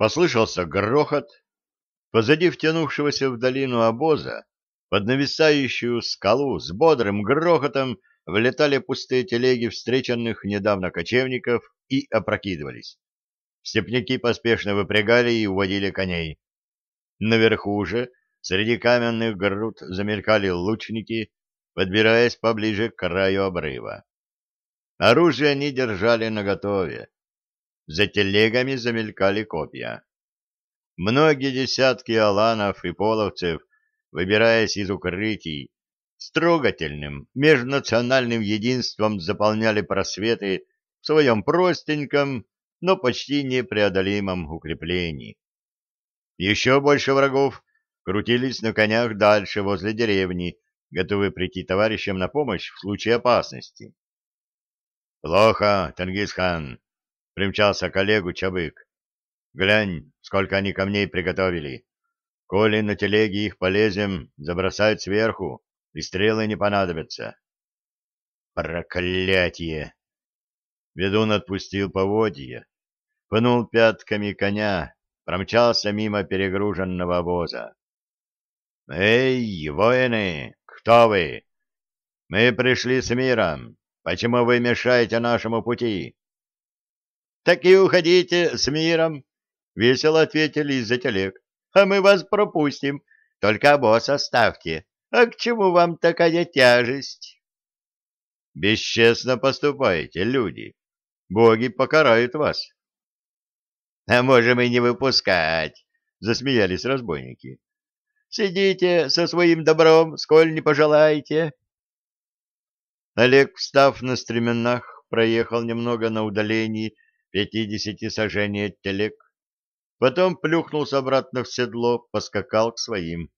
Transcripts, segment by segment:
Послышался грохот. Позади втянувшегося в долину обоза, под нависающую скалу с бодрым грохотом влетали пустые телеги встреченных недавно кочевников и опрокидывались. Степняки поспешно выпрягали и уводили коней. Наверху же, среди каменных груд, замелькали лучники, подбираясь поближе к краю обрыва. Оружие они держали наготове. За телегами замелькали копья. Многие десятки аланов и половцев, выбираясь из укрытий, с трогательным межнациональным единством заполняли просветы в своем простеньком, но почти непреодолимом укреплении. Еще больше врагов крутились на конях дальше, возле деревни, готовые прийти товарищам на помощь в случае опасности. — Плохо, Тенгисхан, — примчался коллегу Чабык. — Глянь, сколько они камней приготовили. Коли на телеге их полезем, забросают сверху, и стрелы не понадобятся. — Проклятие! Ведун отпустил поводья, пнул пятками коня, промчался мимо перегруженного обоза. «Эй, воины, кто вы? Мы пришли с миром. Почему вы мешаете нашему пути?» «Так и уходите с миром», — весело ответили из-за телег. «А мы вас пропустим. Только обоз оставьте. А к чему вам такая тяжесть?» «Бесчестно поступаете, люди. Боги покарают вас». А можем и не выпускать, засмеялись разбойники. Сидите со своим добром, сколь не пожелаете. Олег, встав на стременах, проехал немного на удалении пятидесяти сажений от телег, потом плюхнулся обратно в седло, поскакал к своим.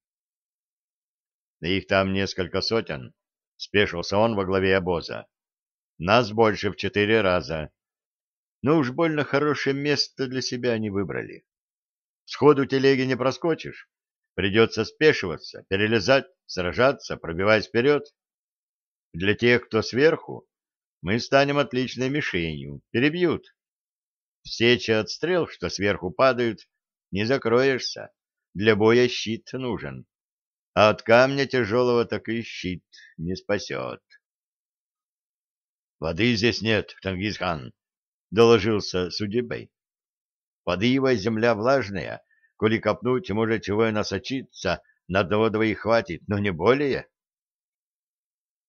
Их там несколько сотен, спешился он во главе обоза. Нас больше в четыре раза но уж больно хорошее место для себя они выбрали. Сходу телеги не проскочишь, придется спешиваться, перелезать, сражаться, пробиваясь вперед. Для тех, кто сверху, мы станем отличной мишенью, перебьют. В сече от стрел, что сверху падают, не закроешься, для боя щит нужен, а от камня тяжелого так и щит не спасет. — Воды здесь нет, Тангисхан, доложился Судебей. Под ивой земля влажная, коли копнуть, может чего и насочиться, на одного-двоих хватит, но не более.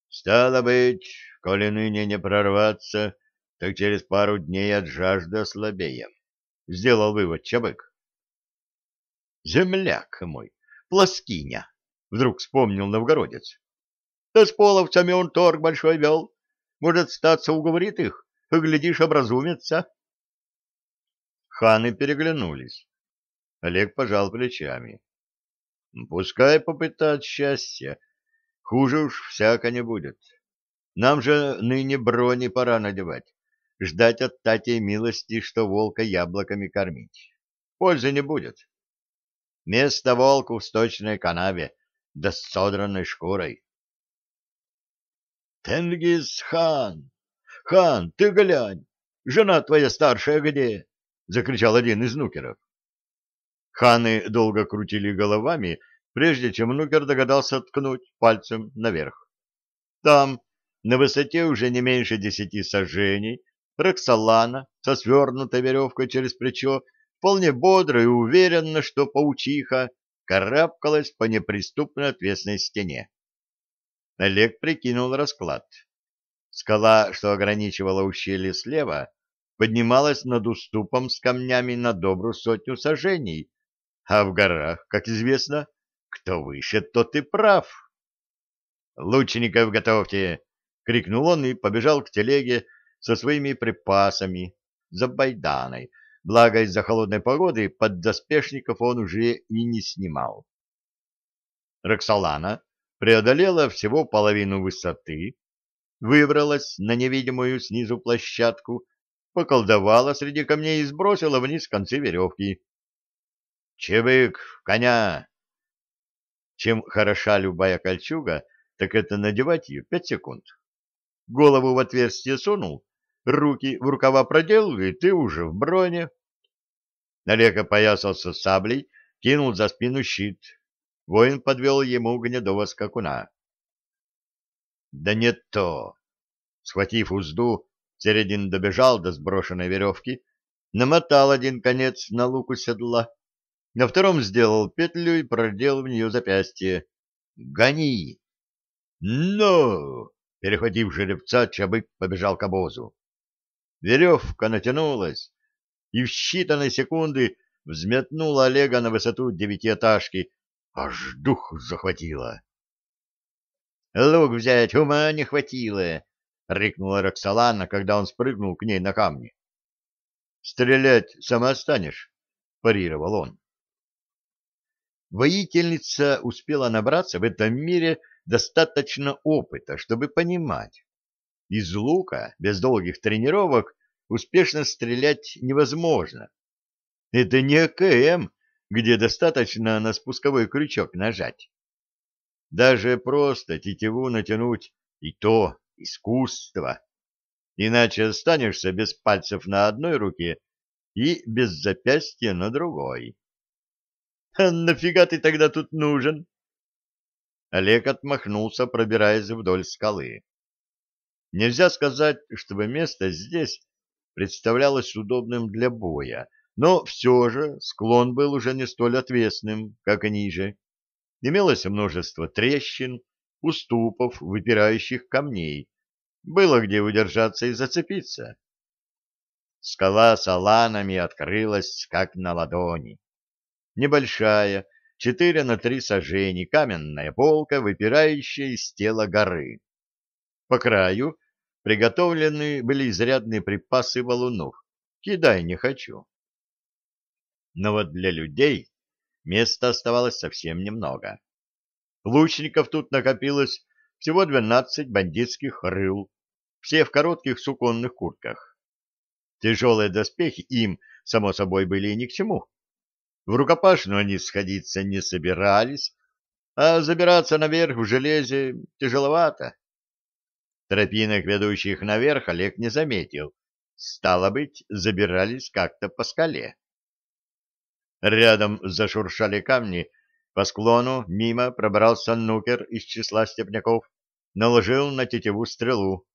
Стало быть, коли ныне не прорваться, так через пару дней от жажды ослабеем, — сделал вывод Чабык. — Земляк мой, плоскиня, — вдруг вспомнил новгородец. — Да с половцами он торг большой вел. Может, статься уговорит их, Глядишь, образумится. Ханы переглянулись. Олег пожал плечами. Пускай попытает счастья. Хуже уж всяко не будет. Нам же ныне брони пора надевать. Ждать от Татей милости, что волка яблоками кормить. Пользы не будет. Место волку в сточной канаве, да с содранной шкурой. «Тенгиз-хан!» — Хан, ты глянь, жена твоя старшая где? — закричал один из нукеров. Ханы долго крутили головами, прежде чем нукер догадался ткнуть пальцем наверх. Там, на высоте уже не меньше десяти сажений, Роксолана со свернутой веревкой через плечо вполне бодро и уверенно, что паучиха карабкалась по неприступной отвесной стене. Олег прикинул расклад. Скала, что ограничивала ущелье слева, поднималась над уступом с камнями на добрую сотню сажений, а в горах, как известно, кто выше, тот и прав. «Лучников готовьте!» — крикнул он и побежал к телеге со своими припасами за байданой, благо из-за холодной погоды под доспешников он уже и не снимал. Роксолана преодолела всего половину высоты, выбралась на невидимую снизу площадку, поколдовала среди камней и сбросила вниз концы веревки. «Чебык, коня!» Чем хороша любая кольчуга, так это надевать ее пять секунд. Голову в отверстие сунул, руки в рукава проделал, и ты уже в броне. Олег опоясался саблей, кинул за спину щит. Воин подвел ему гнедого скакуна. Да не то! Схватив узду, Середин добежал до сброшенной веревки, намотал один конец на луку седла, на втором сделал петлю и продел в нее запястье. «Гони!» «Но!» — перехватив жеребца, Чабык побежал к обозу. Веревка натянулась, и в считанные секунды взметнула Олега на высоту девятиэтажки, аж дух захватило. «Лук взять ума не хватило!» — рыкнула Роксолана, когда он спрыгнул к ней на камни. «Стрелять сама станешь?» — парировал он. Воительница успела набраться в этом мире достаточно опыта, чтобы понимать. Из лука, без долгих тренировок, успешно стрелять невозможно. Это не АКМ, где достаточно на спусковой крючок нажать. Даже просто тетиву натянуть и то искусство. Иначе останешься без пальцев на одной руке и без запястья на другой. А нафига ты тогда тут нужен? Олег отмахнулся, пробираясь вдоль скалы. Нельзя сказать, чтобы место здесь представлялось удобным для боя, но все же склон был уже не столь отвесным, как ниже. Имелось множество трещин, уступов, выпирающих камней. Было где удержаться и зацепиться. Скала с аланами открылась, как на ладони. Небольшая, четыре на три сажени, каменная полка, выпирающая из тела горы. По краю приготовлены были изрядные припасы валунов. Кидай не хочу. Но вот для людей места оставалось совсем немного. Лучников тут накопилось всего двенадцать бандитских рыл, все в коротких суконных куртках. Тяжелые доспехи им, само собой, были ни к чему. В рукопашную они сходиться не собирались, а забираться наверх в железе тяжеловато. Тропинок, ведущих наверх, Олег не заметил. Стало быть, забирались как-то по скале. Рядом зашуршали камни, по склону мимо пробрался нукер из числа степняков, наложил на тетиву стрелу.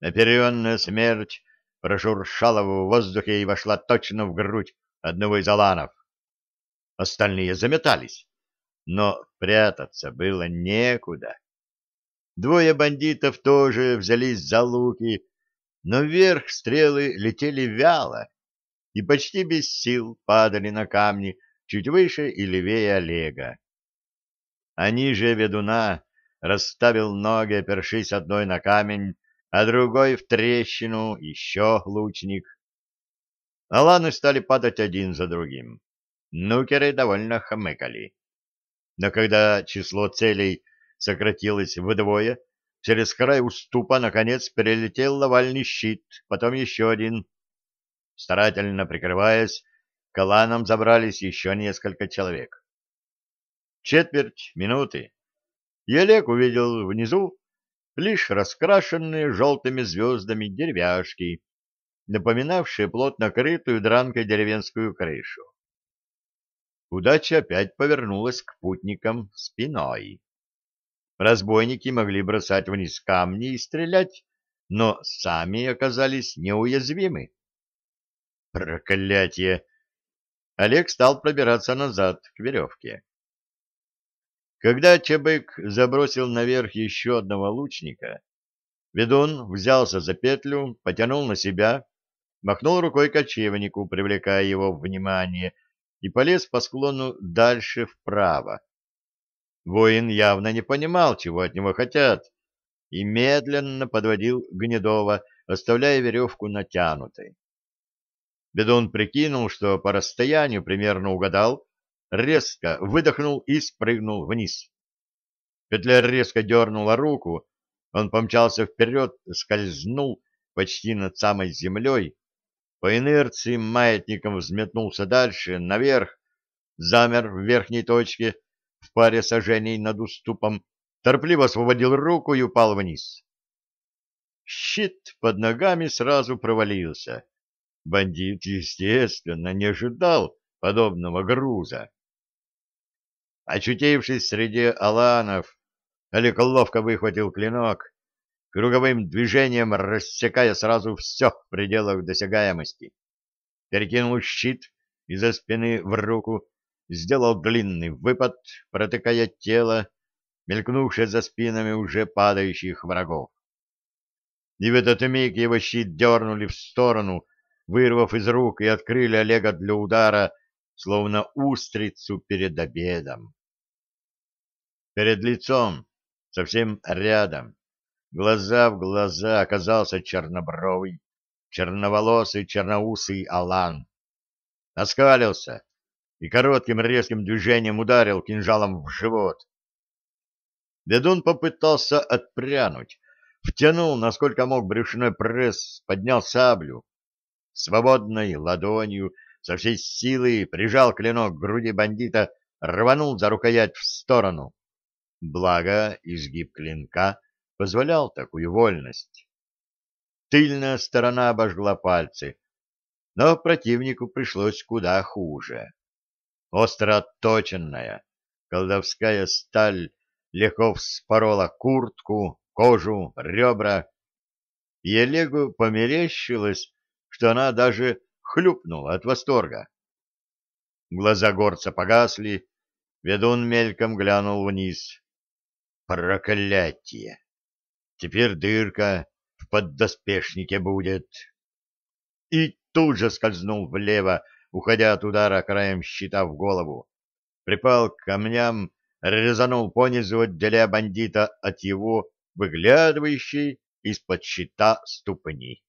Оперенная смерть прошуршала в воздухе и вошла точно в грудь одного из аланов. Остальные заметались, но прятаться было некуда. Двое бандитов тоже взялись за луки, но вверх стрелы летели вяло и почти без сил падали на камни чуть выше и левее Олега. Они же ведуна расставил ноги, опершись одной на камень, а другой в трещину, еще лучник. Аланы стали падать один за другим. Нукеры довольно хмыкали. Но когда число целей сократилось вдвое, через край уступа, наконец, перелетел лавальный щит, потом еще один. Старательно прикрываясь, к Аланам забрались еще несколько человек. Четверть минуты, и Олег увидел внизу лишь раскрашенные желтыми звездами деревяшки, напоминавшие плотно крытую дранкой деревенскую крышу. Удача опять повернулась к путникам спиной. Разбойники могли бросать вниз камни и стрелять, но сами оказались неуязвимы. Проклятие! Олег стал пробираться назад к веревке. Когда Чебык забросил наверх еще одного лучника, ведун взялся за петлю, потянул на себя, махнул рукой кочевнику, привлекая его внимание, и полез по склону дальше вправо. Воин явно не понимал, чего от него хотят, и медленно подводил Гнедова, оставляя веревку натянутой. Бедон прикинул, что по расстоянию примерно угадал, резко выдохнул и спрыгнул вниз. Петля резко дернула руку, он помчался вперед, скользнул почти над самой землей, по инерции маятником взметнулся дальше, наверх, замер в верхней точке, в паре сажений над уступом, торпливо освободил руку и упал вниз. Щит под ногами сразу провалился. Бандит, естественно, не ожидал подобного груза. Очутившись среди аланов, Олег ловко выхватил клинок, круговым движением рассекая сразу все в пределах досягаемости. Перекинул щит из-за спины в руку, сделал длинный выпад, протыкая тело, мелькнувшее за спинами уже падающих врагов. И в этот миг его щит дернули в сторону, вырвав из рук и открыли Олега для удара, словно устрицу перед обедом. Перед лицом, совсем рядом, глаза в глаза оказался чернобровый, черноволосый, черноусый Алан. Оскалился и коротким резким движением ударил кинжалом в живот. Ведун попытался отпрянуть, втянул, насколько мог, брюшной пресс, поднял саблю. Свободной ладонью со всей силы прижал клинок к груди бандита, рванул за рукоять в сторону. Благо, изгиб клинка позволял такую вольность. Тыльная сторона обожгла пальцы, но противнику пришлось куда хуже. Остро отточенная колдовская сталь легко вспорола куртку, кожу, ребра, и Олегу померещилось, что она даже хлюпнула от восторга. Глаза горца погасли, ведун мельком глянул вниз. Проклятие! Теперь дырка в поддоспешнике будет. И тут же скользнул влево, уходя от удара краем щита в голову. Припал к камням, резанул понизу, отделяя бандита от его выглядывающей из-под щита ступни.